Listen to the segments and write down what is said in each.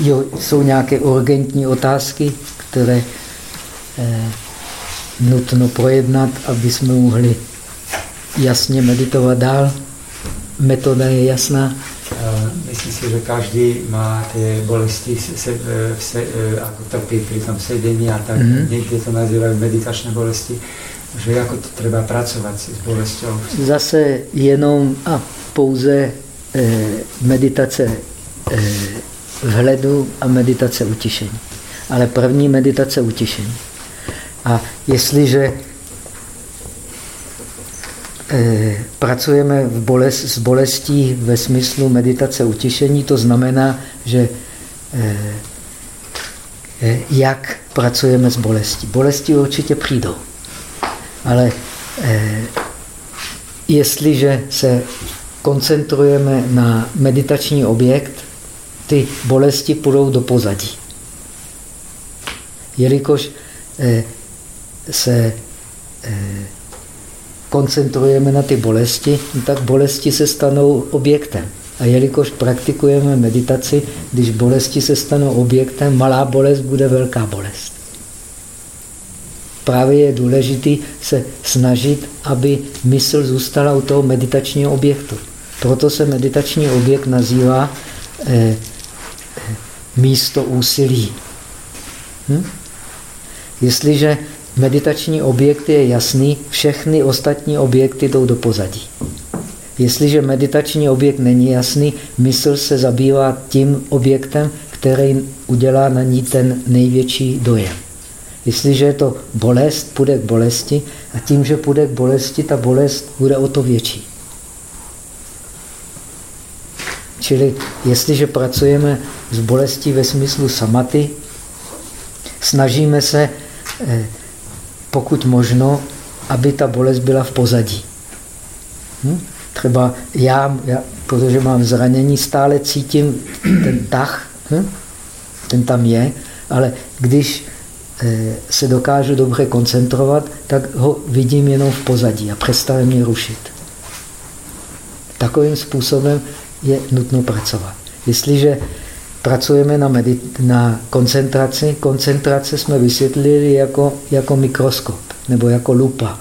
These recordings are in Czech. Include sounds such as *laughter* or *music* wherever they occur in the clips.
jo, jsou nějaké urgentní otázky, které eh, nutno projednat, aby jsme mohli jasně meditovat dál. Metoda je jasná. Myslím si, že každý má ty bolesti, se, se, jako trpí při tom sedění a tak. Mm -hmm. Někdy to nazývají meditační bolesti. Že jako to třeba pracovat s bolestí? Zase jenom a pouze eh, meditace eh, vhledu a meditace utišení. Ale první meditace utišení. A jestliže Eh, pracujeme v bolest, s bolestí ve smyslu meditace utišení, to znamená, že eh, jak pracujeme s bolestí. Bolesti určitě přijdou, ale jestliže se koncentrujeme na meditační objekt, ty bolesti půjdou do pozadí. Jelikož se koncentrujeme na ty bolesti, tak bolesti se stanou objektem. A jelikož praktikujeme meditaci, když bolesti se stanou objektem, malá bolest bude velká bolest. Právě je důležité se snažit, aby mysl zůstala u toho meditačního objektu. Proto se meditační objekt nazývá eh, místo úsilí. Hm? Jestliže meditační objekt je jasný, všechny ostatní objekty jdou do pozadí. Jestliže meditační objekt není jasný, mysl se zabývá tím objektem, který udělá na ní ten největší dojem. Jestliže je to bolest, půjde k bolesti a tím, že půjde k bolesti, ta bolest bude o to větší. Čili jestliže pracujeme s bolestí ve smyslu samaty, snažíme se eh, pokud možno, aby ta bolest byla v pozadí. Hm? Třeba já, já, protože mám zranění, stále cítím ten tah, hm? ten tam je, ale když eh, se dokážu dobře koncentrovat, tak ho vidím jenom v pozadí a přestane mě rušit. Takovým způsobem je nutno pracovat. Jestliže pracujeme na, na koncentraci. Koncentrace jsme vysvětlili jako, jako mikroskop nebo jako lupa.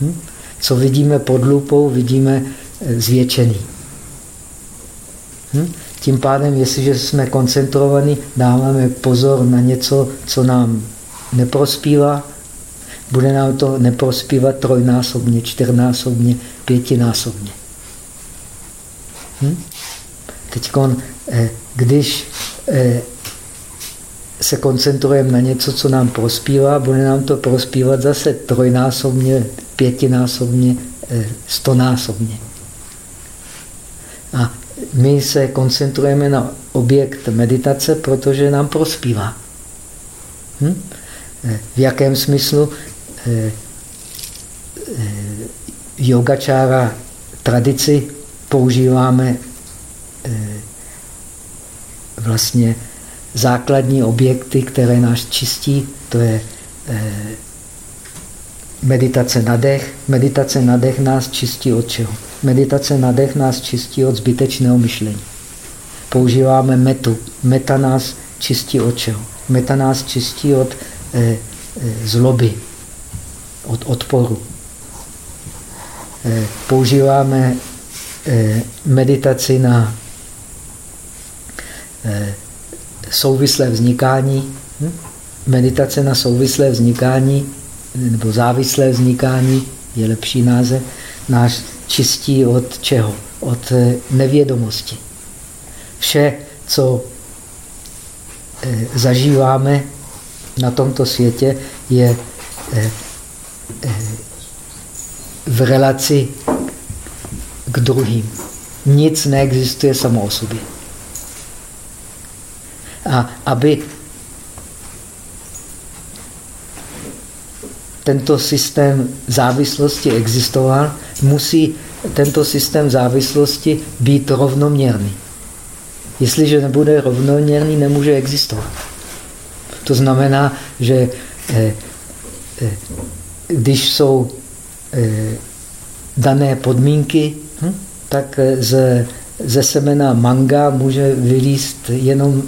Hm? Co vidíme pod lupou, vidíme eh, zvětšený. Hm? Tím pádem, jestliže jsme koncentrovaní, dáváme pozor na něco, co nám neprospívá, bude nám to neprospívat trojnásobně, čtyřnásobně, pětinásobně. Hm? Teď, eh, když eh, se koncentrujeme na něco, co nám prospívá, bude nám to prospívat zase trojnásobně, pětinásobně, eh, stonásobně. A my se koncentrujeme na objekt meditace, protože nám prospívá. Hm? V jakém smyslu? Yogačára tradici používáme vlastně základní objekty, které nás čistí, to je eh, meditace na dech. Meditace na dech nás čistí od čeho? Meditace na dech nás čistí od zbytečného myšlení. Používáme metu. Meta nás čistí od čeho? Meta nás čistí od eh, eh, zloby, od odporu. Používáme meditaci na souvislé vznikání, hm? meditace na souvislé vznikání nebo závislé vznikání je lepší název, náš čistí od čeho? Od eh, nevědomosti. Vše, co eh, zažíváme na tomto světě, je v relaci k druhým. Nic neexistuje samo o sobě. A aby tento systém závislosti existoval, musí tento systém závislosti být rovnoměrný. Jestliže nebude rovnoměrný, nemůže existovat. To znamená, že eh, eh, když jsou eh, dané podmínky, hm, tak ze, ze semena manga může vylíst jenom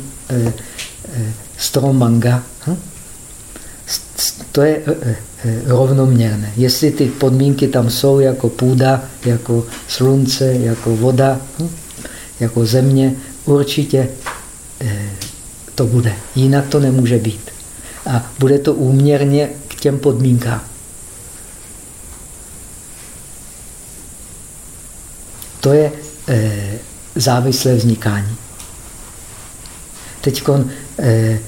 strom manga. Hm? To je rovnoměrné. Jestli ty podmínky tam jsou jako půda, jako slunce, jako voda, hm? jako země, určitě to bude. Jinak to nemůže být. A bude to úměrně k těm podmínkám. To je závislé vznikání. Teď e, e,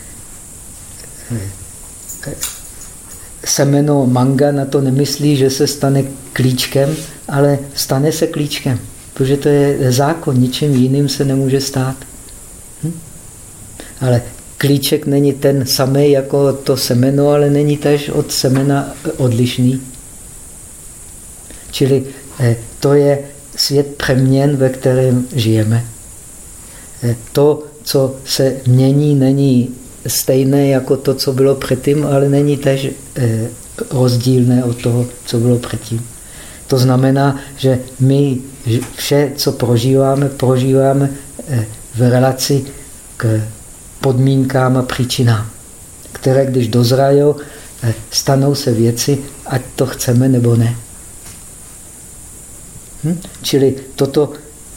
semeno manga na to nemyslí, že se stane klíčkem, ale stane se klíčkem, protože to je zákon, ničím jiným se nemůže stát. Hm? Ale klíček není ten samý jako to semeno, ale není tež od semena odlišný. Čili eh, to je svět přeměn, ve kterém žijeme. Eh, to, co se mění, není stejné jako to, co bylo předtím, ale není tež eh, rozdílné od toho, co bylo předtím. To znamená, že my vše, co prožíváme, prožíváme v relaci k podmínkám a příčinám, které když dozrajou, eh, stanou se věci, ať to chceme nebo ne. Hm? Čili toto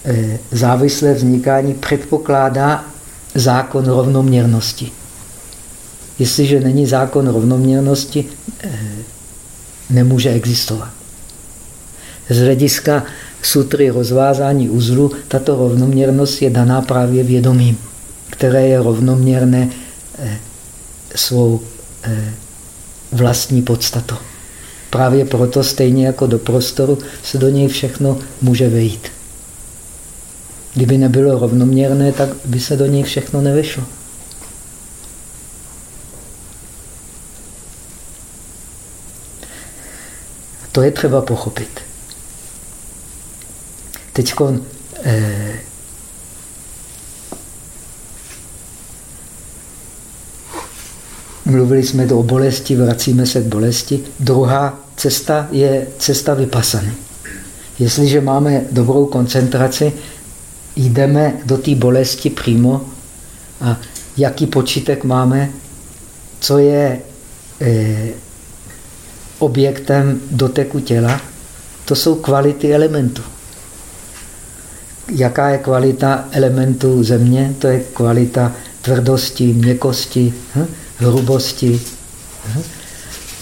eh, závislé vznikání předpokládá zákon rovnoměrnosti. Jestliže není zákon rovnoměrnosti, eh, nemůže existovat. Z hlediska sutry rozvázání uzlu tato rovnoměrnost je daná právě vědomím které je rovnoměrné eh, svou eh, vlastní podstatou. Právě proto stejně jako do prostoru se do něj všechno může vejít. Kdyby nebylo rovnoměrné, tak by se do něj všechno nevešlo. To je třeba pochopit. Teď eh, Mluvili jsme o bolesti, vracíme se k bolesti. Druhá cesta je cesta vypasany. Jestliže máme dobrou koncentraci, jdeme do té bolesti přímo a jaký počítek máme, co je eh, objektem doteku těla, to jsou kvality elementů. Jaká je kvalita elementů země? To je kvalita tvrdosti, měkosti. Hm? hrubosti,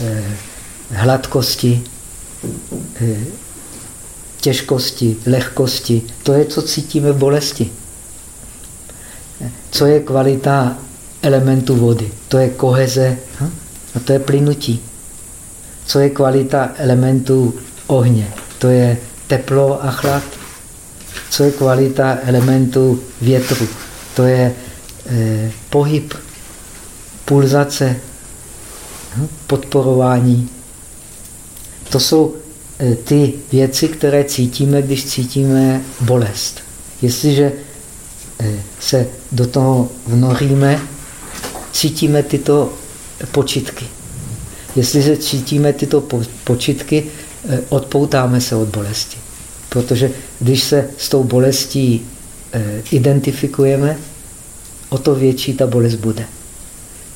eh, hladkosti, eh, těžkosti, lehkosti. To je, co cítíme v bolesti. Co je kvalita elementu vody? To je koheze hm? a to je plynutí. Co je kvalita elementu ohně? To je teplo a chlad. Co je kvalita elementu větru? To je eh, pohyb pulzace, hm, podporování. To jsou ty věci, které cítíme, když cítíme bolest. Jestliže eh, se do toho vnoříme, cítíme tyto počitky. Jestliže cítíme tyto počitky, eh, odpoutáme se od bolesti. Protože když se s tou bolestí identifikujeme, o to větší ta bolest bude.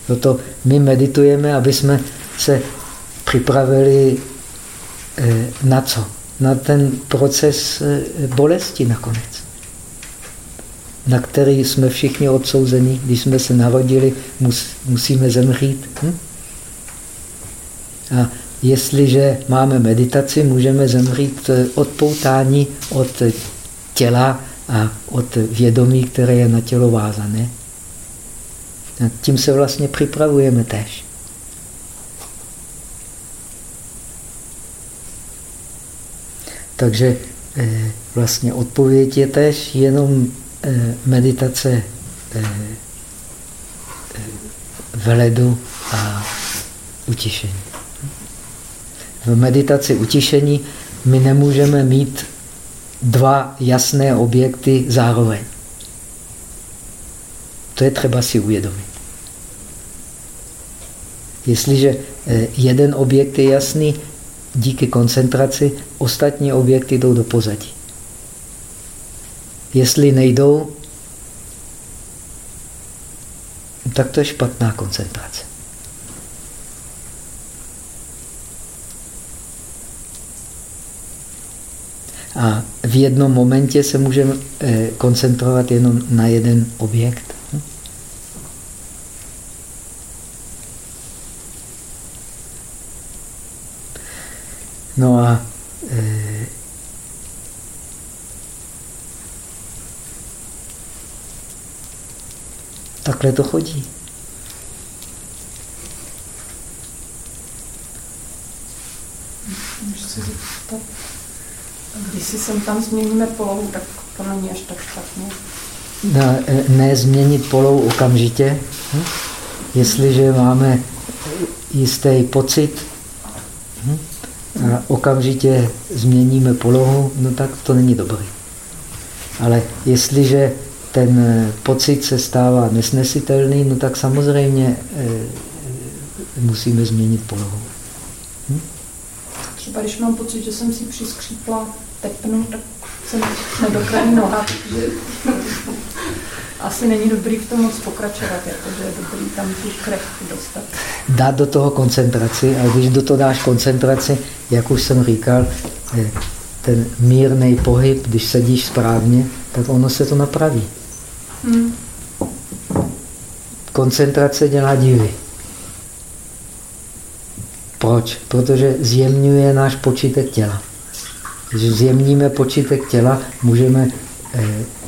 Proto my meditujeme, aby jsme se připravili eh, na co? Na ten proces eh, bolesti nakonec. Na který jsme všichni odsouzeni, když jsme se narodili, mus, musíme zemřít. Hm? A jestliže máme meditaci, můžeme zemřít eh, od poutání, od těla a od vědomí, které je na tělo vázané. A tím se vlastně připravujeme tež. Takže eh, vlastně odpověď je tež jenom eh, meditace eh, veledu a utišení. V meditaci utišení my nemůžeme mít dva jasné objekty zároveň. To je třeba si uvědomit. Jestliže jeden objekt je jasný, díky koncentraci ostatní objekty jdou do pozadí. Jestli nejdou, tak to je špatná koncentrace. A v jednom momentě se můžeme eh, koncentrovat jenom na jeden objekt. No a e, takhle to chodí. Když si sem tam změníme polohu, tak to není až tak špatně. Ne, ne změnit polohu okamžitě. Hm? Jestliže máme jistý pocit, hm? Okamžitě změníme polohu, no tak to není dobrý. Ale jestliže ten eh, pocit se stává nesnesitelný, no tak samozřejmě e, musíme změnit polohu. Hm? Třeba když mám pocit, že jsem si přiskřípla tepnu, tak jsem noha, takže *laughs* asi není dobrý v tom moc pokračovat, jakože je dobrý tam tu krev dostat. Dát do toho koncentraci a když do toho dáš koncentraci, jak už jsem říkal, ten mírný pohyb, když sedíš správně, tak ono se to napraví. Hmm. Koncentrace dělá divy. Proč? Protože zjemňuje náš počítek těla. Když zjemníme počítek těla, můžeme eh, Eh,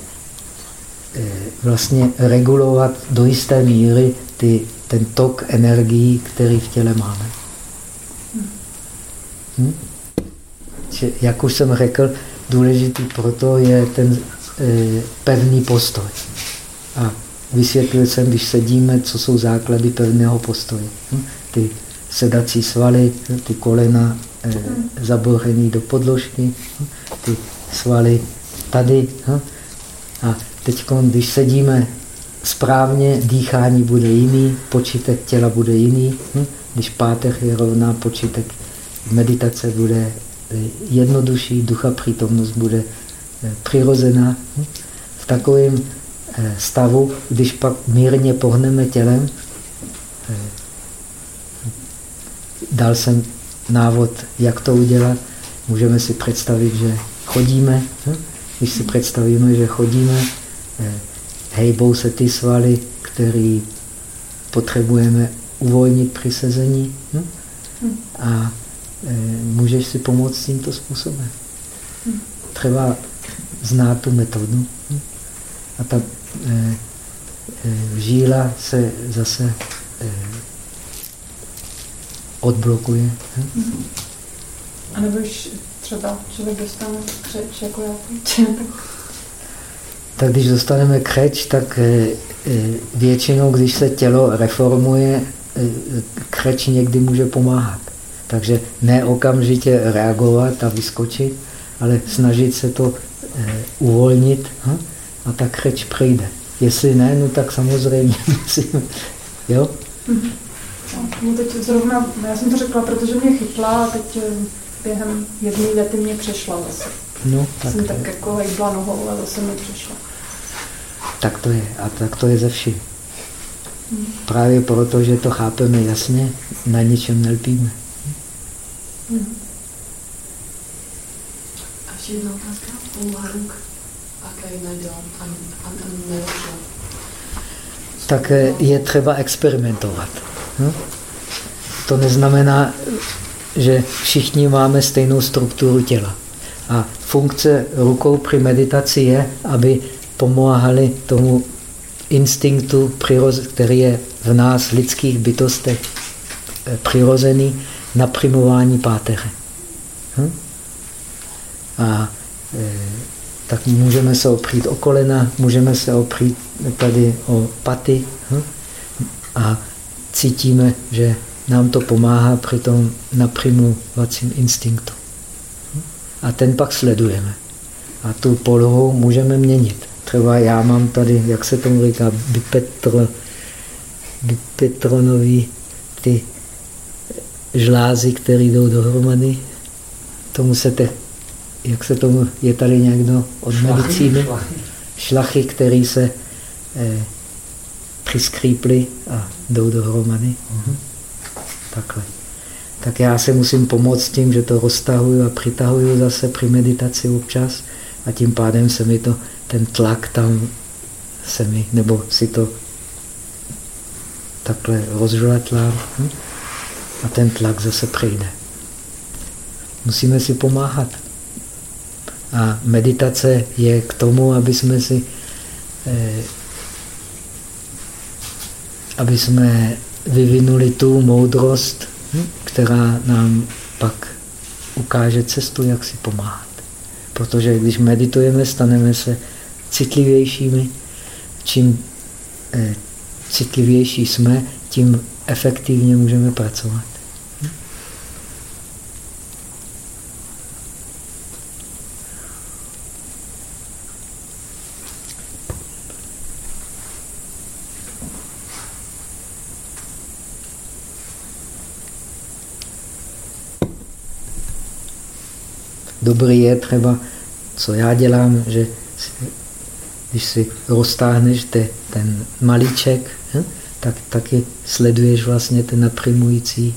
vlastně regulovat do jisté míry ty, ten tok energií, který v těle máme. Hm? Jak už jsem řekl, důležitý proto je ten e, pevný postoj. A vysvětlil jsem, když sedíme, co jsou základy pevného postoje. Hm? Ty sedací svaly, ty kolena e, zaborený do podložky, hm? ty svaly tady. Hm? A Teď, když sedíme správně, dýchání bude jiný, počítek těla bude jiný. Hm? Když pátech je rovná, počítek meditace bude eh, jednodušší, ducha přítomnost bude eh, přirozená. Hm? V takovém eh, stavu, když pak mírně pohneme tělem, dal jsem návod, jak to udělat. Můžeme si představit, že chodíme. Hm? Když si představíme, že chodíme, hejbou se ty svaly, které potřebujeme uvolnit při sezení. Hm? A e, můžeš si pomoct tímto způsobem. Třeba znát tu metodu. Hm? A ta e, e, žíla se zase e, odblokuje. Hm? A nebo když třeba člověk dostane křeč, jako já tak když dostaneme křeč, tak eh, eh, většinou, když se tělo reformuje, eh, křeč někdy může pomáhat. Takže ne okamžitě reagovat a vyskočit, ale snažit se to uvolnit hm? a ta křeč přijde. Jestli ne, no tak samozřejmě *laughs* musím. Jo? No, teď zrovna, já jsem to řekla, protože mě chytla a teď během jedné věty mě přešla zase. No, tak jsem tak jako hejbla nohou a zase mi přišla. Tak to je. A tak to je ze. Hmm. Právě proto, že to chápeme jasně, na ničem nelpíme. A ještě jedna otázka. Umáruk, jaké nedělám a, a, a Tak eh, je třeba experimentovat. Hm? To neznamená, že všichni máme stejnou strukturu těla. A funkce rukou při meditaci je, aby pomáhali tomu instinktu, který je v nás, lidských bytostech, eh, přirozený na primování páteře. Hm? A e, tak můžeme se opřít o kolena, můžeme se opřít tady o paty hm? a cítíme, že nám to pomáhá při tom naprimovacím instinktu. Hm? A ten pak sledujeme. A tu polohu můžeme měnit. Třeba já mám tady, jak se tomu říká, bipetro, bipetronový ty žlázy, které jdou dohromady. Tomu se te, jak se tomu, je tady někdo od medicíny? Šlachy, které se eh, přiskříply a jdou dohromady. Mhm. Takhle. Tak já se musím pomoct tím, že to roztahuju a přitahuju zase při meditaci občas a tím pádem se mi to, ten tlak tam se mi, nebo si to takhle rozžletlám hm? a ten tlak zase přijde. Musíme si pomáhat. A meditace je k tomu, aby jsme si eh, aby jsme vyvinuli tu moudrost, hm, která nám pak ukáže cestu, jak si pomáhat. Protože když meditujeme, staneme se citlivějšími. Čím eh, citlivější jsme, tím efektivně můžeme pracovat. Dobrý je třeba, co já dělám, že když si roztáhneš te, ten malíček, hm, tak taky sleduješ vlastně ten naprimující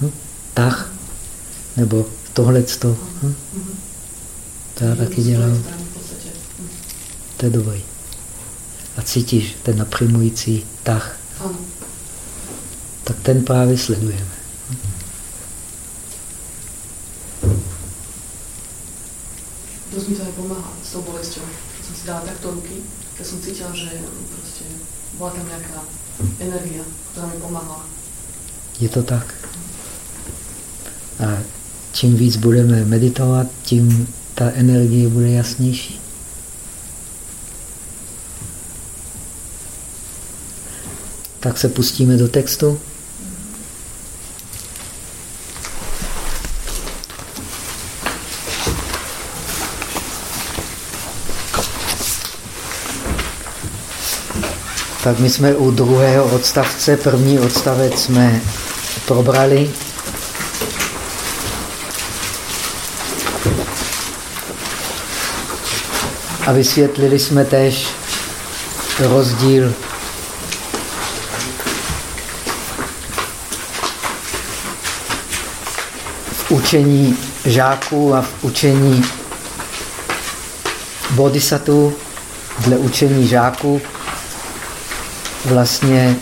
hm, tah, nebo tohleto. Hm. To já taky dělám. To je dobrý. A cítíš ten naprimující tah. Tak ten právě sledujeme. Dost mi to aj pomáha s tou bolesťou. Keď som si dala takto keď som cítila, že proste bola tam nejaká energia, ktorá mi pomáhala. Je to tak. A čím víc budeme meditovat, tím ta energie bude jasnější. Tak se pustíme do textu. Tak my jsme u druhého odstavce, první odstavec jsme probrali. A vysvětlili jsme též rozdíl v učení žáků a v učení bodhisattvů. Dle učení žáků vlastně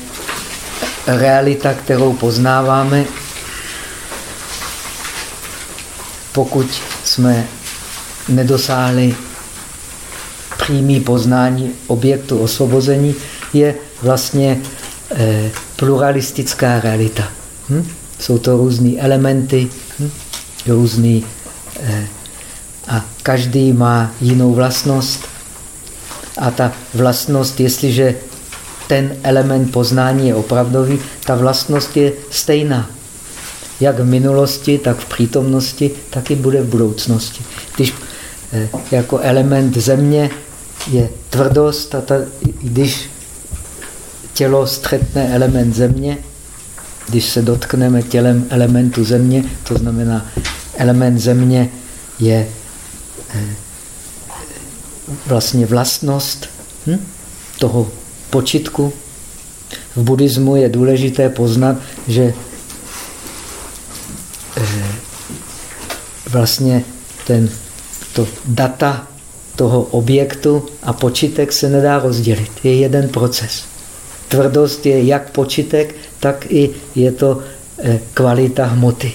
realita, kterou poznáváme, pokud jsme nedosáhli přímý poznání objektu osvobození, je vlastně eh, pluralistická realita. Hm? Jsou to různé elementy, hm? různý, eh, a každý má jinou vlastnost. A ta vlastnost, jestliže ten element poznání je opravdový, ta vlastnost je stejná. Jak v minulosti, tak v přítomnosti, tak i bude v budoucnosti. Když eh, jako element země je tvrdost, a ta, když tělo střetne element země, když se dotkneme tělem elementu země, to znamená, element země je eh, vlastně vlastnost hm, toho počitku. V buddhismu je důležité poznat, že eh, vlastně ten, to data toho objektu a počitek se nedá rozdělit. Je jeden proces. Tvrdost je jak počitek, tak i je to eh, kvalita hmoty.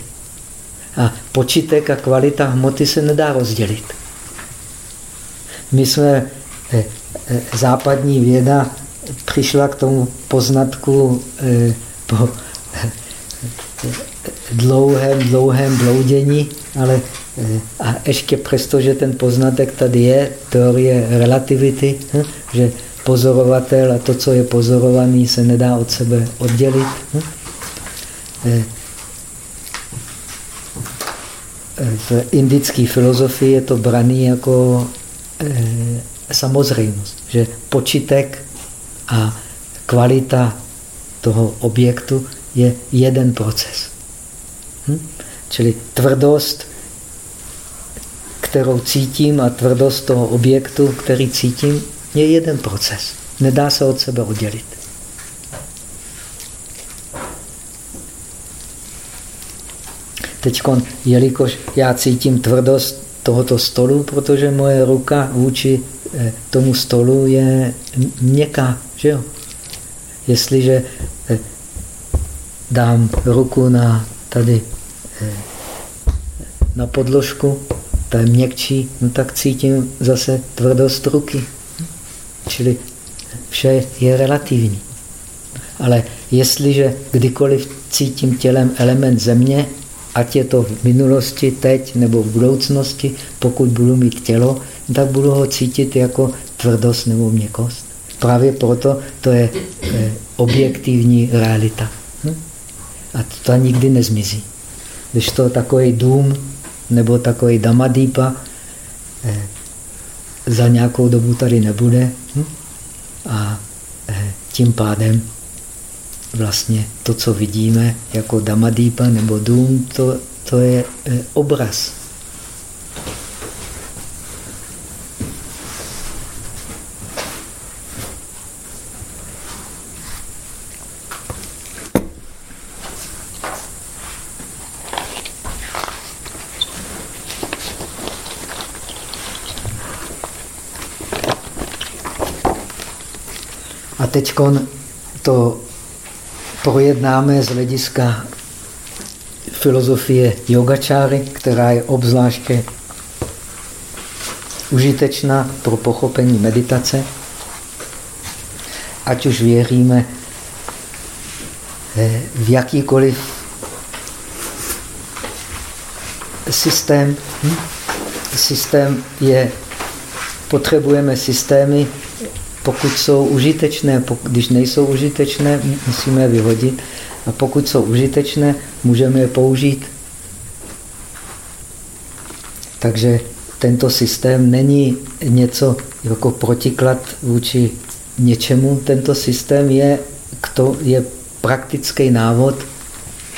A počitek a kvalita hmoty se nedá rozdělit. My jsme eh, západní věda přišla k tomu poznatku eh, po dlouhém, dlouhém bloudění, ale eh, a ještě přesto, že ten poznatek tady je, teorie relativity, hm, že pozorovatel a to, co je pozorovaný, se nedá od sebe oddělit. Hm. V indické filozofii je to braný jako samozřejmost, že počitek a kvalita toho objektu je jeden proces. Hm? Čili tvrdost, kterou cítím a tvrdost toho objektu, který cítím, je jeden proces. Nedá se od sebe oddělit. Teď, jelikož já cítím tvrdost tohoto stolu, protože moje ruka vůči eh, tomu stolu je měkká, že jo? Jestliže eh, dám ruku na tady eh, na podložku, ta je měkčí, no tak cítím zase tvrdost ruky. Čili vše je relativní. Ale jestliže kdykoliv cítím tělem element země, ať je to v minulosti, teď nebo v budoucnosti, pokud budu mít tělo, tak budu ho cítit jako tvrdost nebo měkost. Právě proto to je eh, objektivní realita. Hm? A to nikdy nezmizí. Když to takový dům nebo takový damadýpa eh, za nějakou dobu tady nebude hm? a eh, tím pádem vlastně to, co vidíme jako damadýpa nebo dům, to, to je obraz. Teď to projednáme z hlediska filozofie yogačáry, která je obzvláště užitečná pro pochopení meditace. Ať už věříme eh, v jakýkoliv systém. Hm? Systém je, potřebujeme systémy, pokud jsou užitečné, když nejsou užitečné, musíme je vyhodit. A pokud jsou užitečné, můžeme je použít. Takže tento systém není něco jako protiklad vůči něčemu. Tento systém je, to, je praktický návod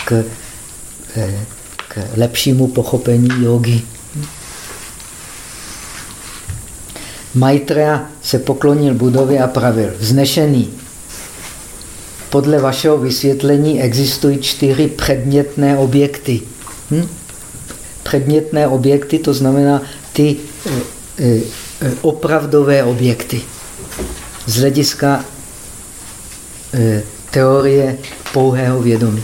k, eh, k lepšímu pochopení jogy. Maitreya se poklonil budově a pravil, vznešený. Podle vašeho vysvětlení existují čtyři předmětné objekty. Hm? Předmětné objekty, to znamená ty e, e, opravdové objekty. Z hlediska e, teorie pouhého vědomí.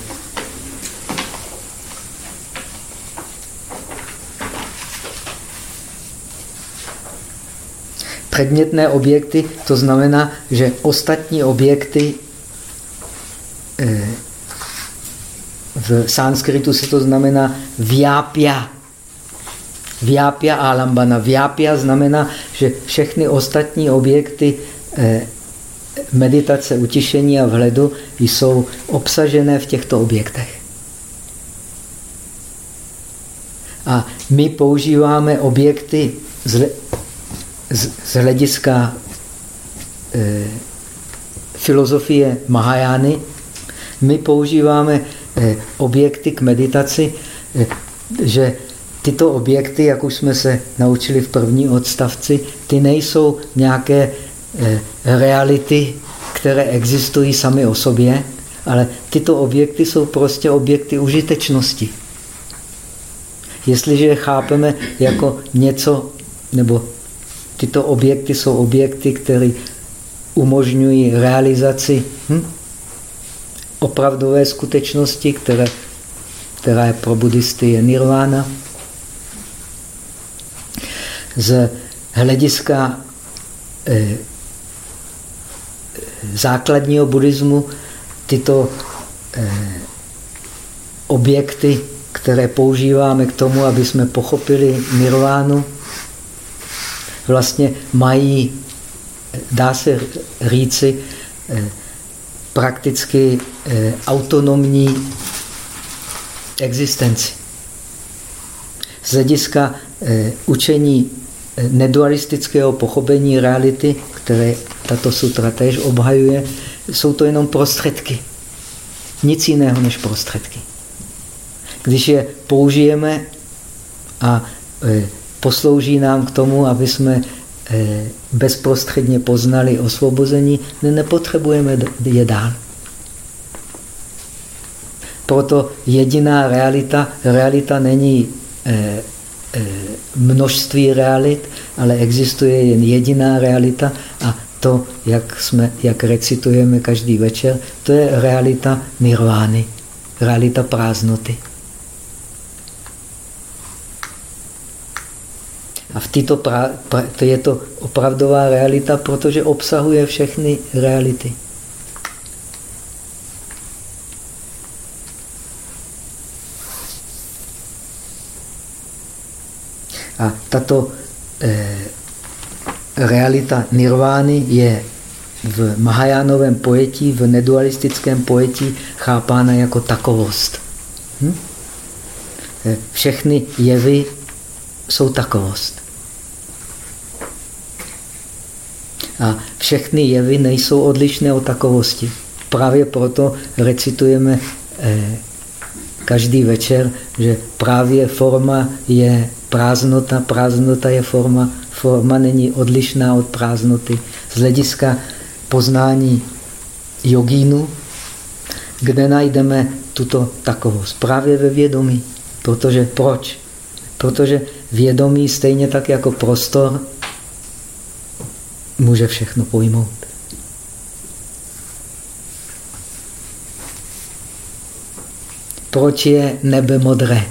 Předmětné objekty, to znamená, že ostatní objekty eh, v sanskritu se to znamená vyápia. Vyápia alambana. Vyápia znamená, že všechny ostatní objekty eh, meditace, utišení a vhledu jsou obsažené v těchto objektech. A my používáme objekty z, z hlediska e, filozofie Mahajány, my používáme e, objekty k meditaci, e, že tyto objekty, jak už jsme se naučili v první odstavci, ty nejsou nějaké e, reality, které existují sami o sobě, ale tyto objekty jsou prostě objekty užitečnosti. Jestliže je chápeme jako něco, nebo Tyto objekty jsou objekty, které umožňují realizaci hm, opravdové skutečnosti, které, která je pro buddhisty je nirvana. Z hlediska eh, základního buddhismu tyto eh, objekty, které používáme k tomu, aby jsme pochopili nirvánu, vlastně mají, dá se říci, eh, prakticky eh, autonomní existenci. Z hlediska eh, učení nedualistického pochopení reality, které tato sutra též obhajuje, jsou to jenom prostředky. Nic jiného než prostředky. Když je použijeme a poslouží nám k tomu, aby jsme eh, bezprostředně poznali osvobození, nepotřebujeme je dál. Proto jediná realita, realita není eh, eh, množství realit, ale existuje jen jediná realita a to, jak, jsme, jak recitujeme každý večer, to je realita nirvány, realita prázdnoty. A v této pra, pra, to je to opravdová realita, protože obsahuje všechny reality. A tato eh, realita nirvány je v Mahajánovém pojetí, v nedualistickém pojetí chápána jako takovost. Hm? Eh, všechny jevy jsou takovost. A všechny jevy nejsou odlišné od takovosti. Právě proto recitujeme eh, každý večer, že právě forma je prázdnota, prázdnota je forma, forma není odlišná od prázdnoty. Z hlediska poznání jogínu, kde najdeme tuto takovost? Právě ve vědomí. Protože proč? Protože vědomí stejně tak jako prostor může všechno pojmout. Proč je nebe modré?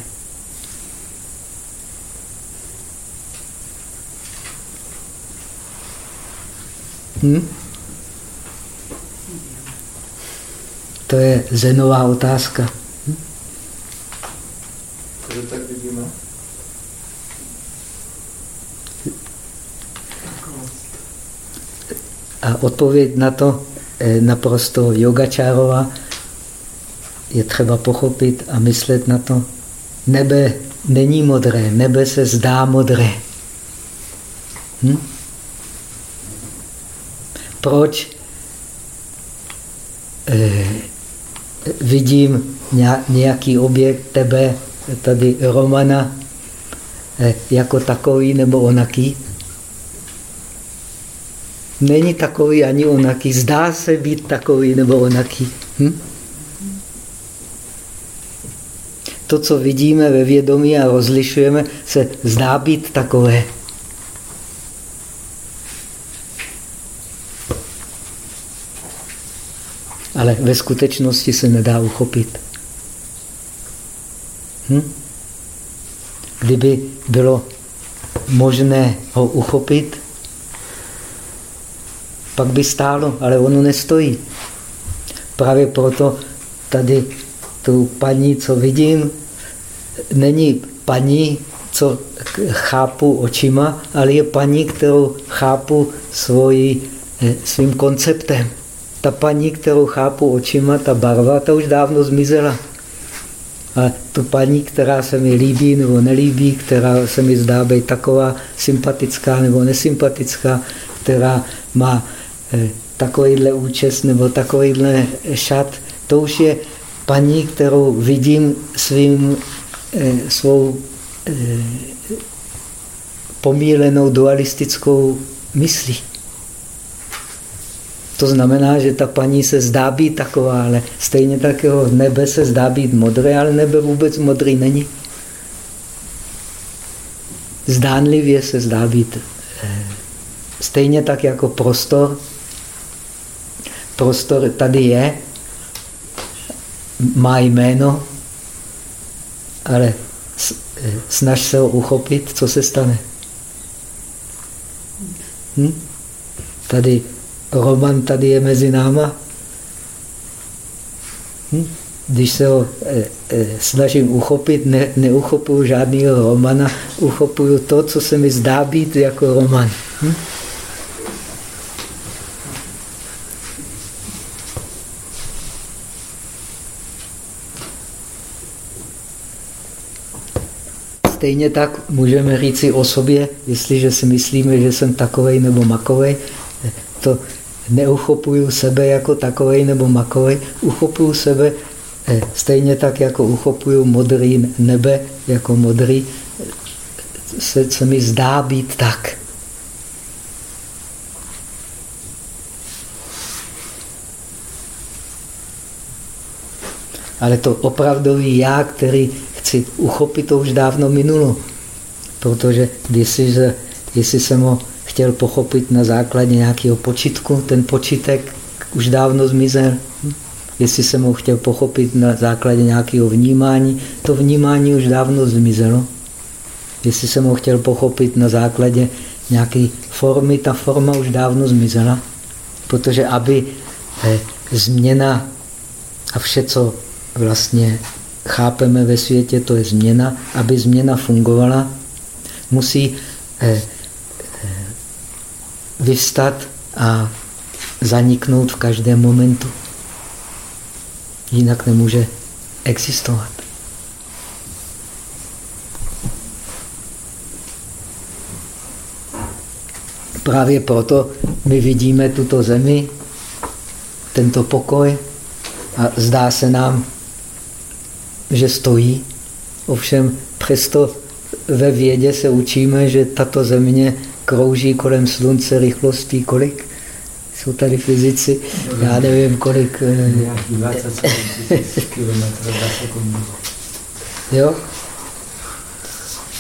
Hm? To je zenová otázka. Hm? tak vidíme? A odpověď na to naprosto yogačárová je třeba pochopit a myslet na to. Nebe není modré, nebe se zdá modré. Hm? Proč eh, vidím nějaký objekt tebe, tady Romana, eh, jako takový nebo onaký? Není takový ani onaký. Zdá se být takový nebo onaký. Hm? To, co vidíme ve vědomí a rozlišujeme, se zdá být takové. Ale ve skutečnosti se nedá uchopit. Hm? Kdyby bylo možné ho uchopit, pak by stálo, ale ono nestojí. Právě proto tady tu paní, co vidím, není paní, co chápu očima, ale je paní, kterou chápu svojí, eh, svým konceptem. Ta paní, kterou chápu očima, ta barva, ta už dávno zmizela. A tu paní, která se mi líbí nebo nelíbí, která se mi zdá být taková sympatická nebo nesympatická, která má takovýhle účest nebo takovýhle šat, to už je paní, kterou vidím svým, eh, svou eh, pomílenou dualistickou myslí. To znamená, že ta paní se zdá být taková, ale stejně tak jeho nebe se zdá být modré, ale nebe vůbec modrý není. Zdánlivě se zdá být eh, stejně tak jako prostor. Prostor tady je, má jméno, ale eh, snaž se ho uchopit, co se stane. Hm? Tady Roman tady je mezi náma. Hm? Když se ho e, e, snažím uchopit, ne, neuchopuju žádného Romana, uchopuju to, co se mi zdá být jako Roman. Hm? Stejně tak můžeme říct si o sobě, jestliže si myslíme, že jsem takovej nebo makovej, to neuchopuju sebe jako takovej nebo makovej, uchopuju sebe eh, stejně tak, jako uchopuju modrý nebe, jako modrý, se, se mi zdá být tak. Ale to opravdový já, který chci uchopit, to už dávno minulo. Protože jestli, jestli jsem ho chtěl pochopit na základě nějakého počitku, ten počítek už dávno zmizel. Jestli jsem ho chtěl pochopit na základě nějakého vnímání, to vnímání už dávno zmizelo. Jestli jsem ho chtěl pochopit na základě nějaké formy, ta forma už dávno zmizela. Protože aby eh, změna a vše, co vlastně chápeme ve světě, to je změna, aby změna fungovala, musí eh, eh, vyvstat a zaniknout v každém momentu. Jinak nemůže existovat. Právě proto my vidíme tuto zemi, tento pokoj a zdá se nám, že stojí. Ovšem přesto ve vědě se učíme, že tato země krouží kolem slunce rychlostí kolik? Jsou tady fyzici, já nevím kolik. Eh, Nějaký 27 km za sekundu. Jo?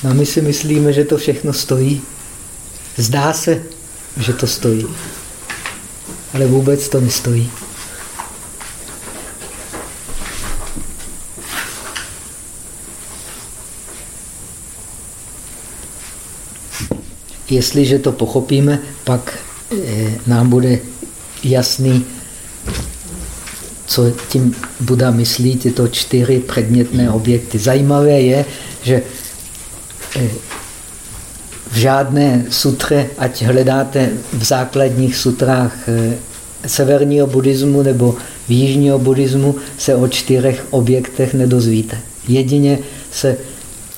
No a my si myslíme, že to všechno stojí. Zdá se, že to stojí. Ale vůbec to nestojí. Jestliže to pochopíme, pak eh, nám bude jasný, co tím Buda myslí, tyto čtyři předmětné objekty. Zajímavé je, že eh, v žádné sutře, ať hledáte v základních sutrách eh, severního buddhismu nebo v jižního buddhismu, se o čtyřech objektech nedozvíte. Jedině se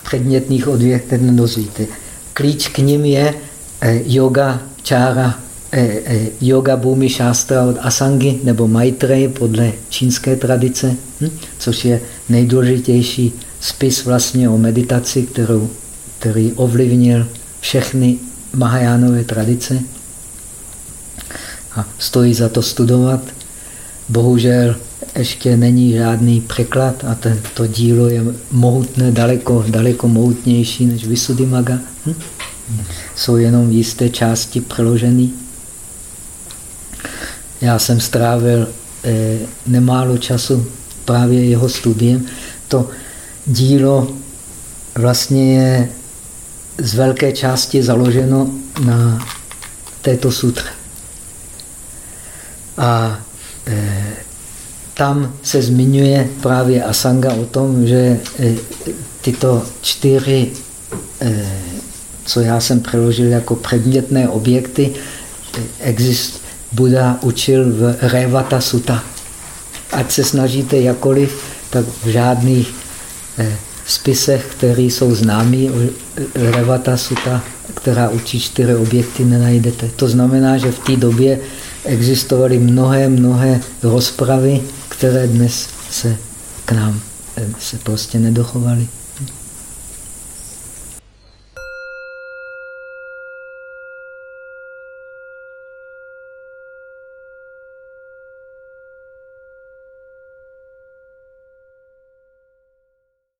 předmětných objektech nedozvíte. Klíč k nim je yoga čára, eh, yoga bhumi šástra od Asangi nebo Maitreyi podle čínské tradice, hm? což je nejdůležitější spis vlastně o meditaci, kterou, který ovlivnil všechny Mahajánové tradice a stojí za to studovat. Bohužel ještě není žádný překlad a to dílo je mohutné, daleko, daleko mohutnější než Visuddhimagga. Hm? Jsou jenom jisté části přeložené. Já jsem strávil eh, nemálo času právě jeho studiem. To dílo vlastně je z velké části založeno na této sutře. A e, tam se zmiňuje právě Asanga o tom, že e, tyto čtyři, e, co já jsem přeložil jako předmětné objekty, exist, Buda učil v Revata Sutta. Ať se snažíte jakoliv, tak v žádných e, spisech, které jsou známí, Revata Sutta, která učí čtyři objekty, nenajdete. To znamená, že v té době existovaly mnohé, mnohé rozpravy, které dnes se k nám eh, se prostě nedochovaly.